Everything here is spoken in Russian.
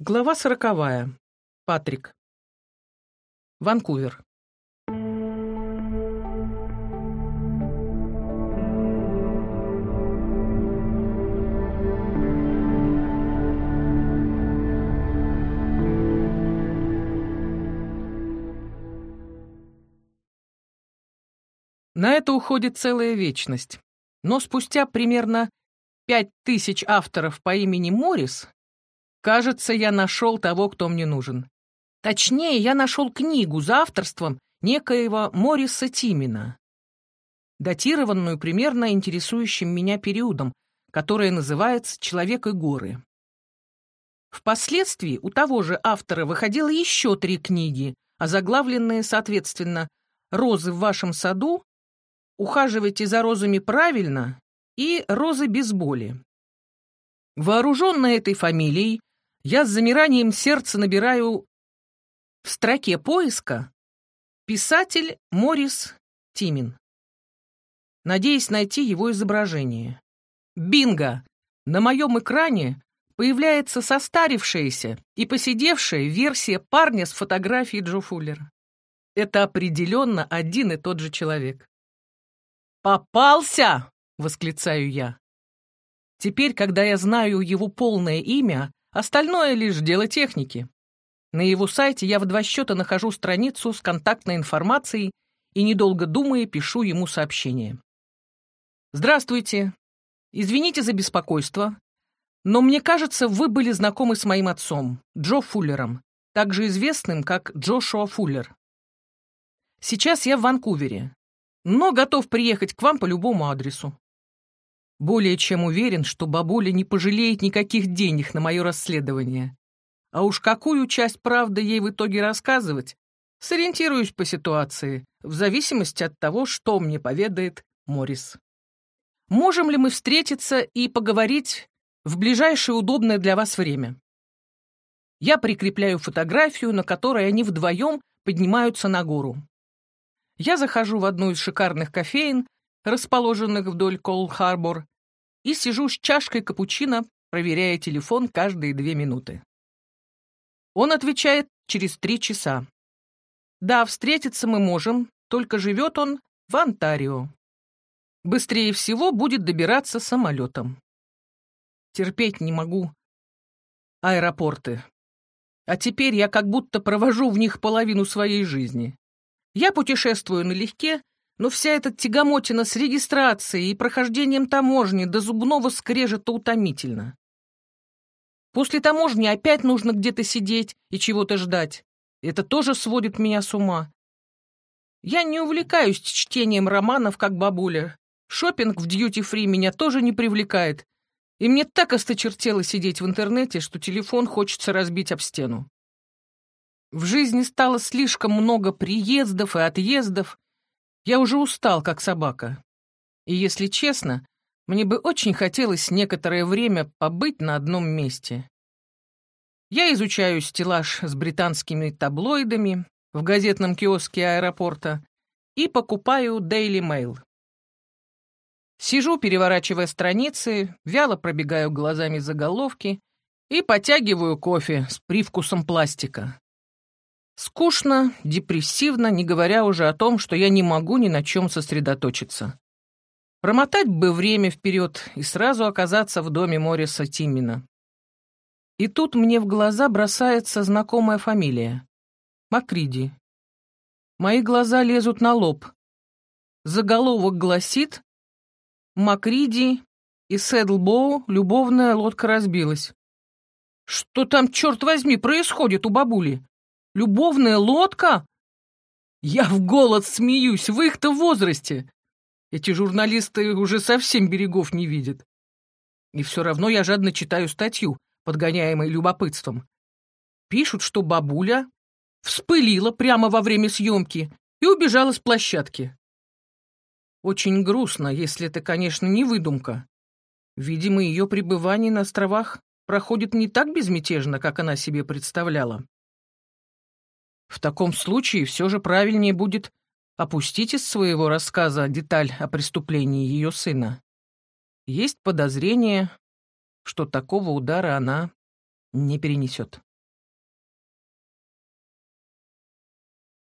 Глава сороковая. Патрик. Ванкувер. На это уходит целая вечность. Но спустя примерно пять тысяч авторов по имени Моррис Кажется, я нашел того, кто мне нужен. Точнее, я нашел книгу за авторством некоего Мориса Тимина, датированную примерно интересующим меня периодом, которая называется «Человек и горы». Впоследствии у того же автора выходило еще три книги, озаглавленные, соответственно, «Розы в вашем саду», «Ухаживайте за розами правильно» и «Розы без боли». Вооруженная этой фамилией, я с замиранием сердца набираю в строке поиска писатель Морис Тимин, надеясь найти его изображение. Бинго! На моем экране появляется состарившаяся и посидевшая версия парня с фотографией Джо Фуллера. Это определенно один и тот же человек. «Попался!» — восклицаю я. Теперь, когда я знаю его полное имя, Остальное лишь дело техники. На его сайте я в два счета нахожу страницу с контактной информацией и, недолго думая, пишу ему сообщение. «Здравствуйте. Извините за беспокойство, но мне кажется, вы были знакомы с моим отцом, Джо Фуллером, также известным как Джошуа Фуллер. Сейчас я в Ванкувере, но готов приехать к вам по любому адресу. Более чем уверен, что бабуля не пожалеет никаких денег на мое расследование. А уж какую часть правды ей в итоге рассказывать, сориентируюсь по ситуации, в зависимости от того, что мне поведает Морис. Можем ли мы встретиться и поговорить в ближайшее удобное для вас время? Я прикрепляю фотографию, на которой они вдвоем поднимаются на гору. Я захожу в одну из шикарных кофеин, расположенных вдоль Кол-Харбор, и сижу с чашкой капучино, проверяя телефон каждые две минуты. Он отвечает через три часа. Да, встретиться мы можем, только живет он в Онтарио. Быстрее всего будет добираться самолетом. Терпеть не могу аэропорты. А теперь я как будто провожу в них половину своей жизни. Я путешествую налегке, но вся эта тягомотина с регистрацией и прохождением таможни до зубного скрежета утомительно. После таможни опять нужно где-то сидеть и чего-то ждать. Это тоже сводит меня с ума. Я не увлекаюсь чтением романов, как бабуля. Шопинг в дьюти-фри меня тоже не привлекает. И мне так осточертело сидеть в интернете, что телефон хочется разбить об стену. В жизни стало слишком много приездов и отъездов, я уже устал, как собака. И, если честно, мне бы очень хотелось некоторое время побыть на одном месте. Я изучаю стеллаж с британскими таблоидами в газетном киоске аэропорта и покупаю Daily Mail. Сижу, переворачивая страницы, вяло пробегаю глазами заголовки и потягиваю кофе с привкусом пластика. Скучно, депрессивно, не говоря уже о том, что я не могу ни на чем сосредоточиться. Промотать бы время вперед и сразу оказаться в доме Мориса Тиммина. И тут мне в глаза бросается знакомая фамилия. Макриди. Мои глаза лезут на лоб. Заголовок гласит «Макриди и Седлбоу любовная лодка разбилась». Что там, черт возьми, происходит у бабули? Любовная лодка? Я в голод смеюсь, в их-то возрасте. Эти журналисты уже совсем берегов не видят. И все равно я жадно читаю статью, подгоняемой любопытством. Пишут, что бабуля вспылила прямо во время съемки и убежала с площадки. Очень грустно, если это, конечно, не выдумка. Видимо, ее пребывание на островах проходит не так безмятежно, как она себе представляла. В таком случае все же правильнее будет опустить из своего рассказа деталь о преступлении ее сына. Есть подозрение, что такого удара она не перенесет.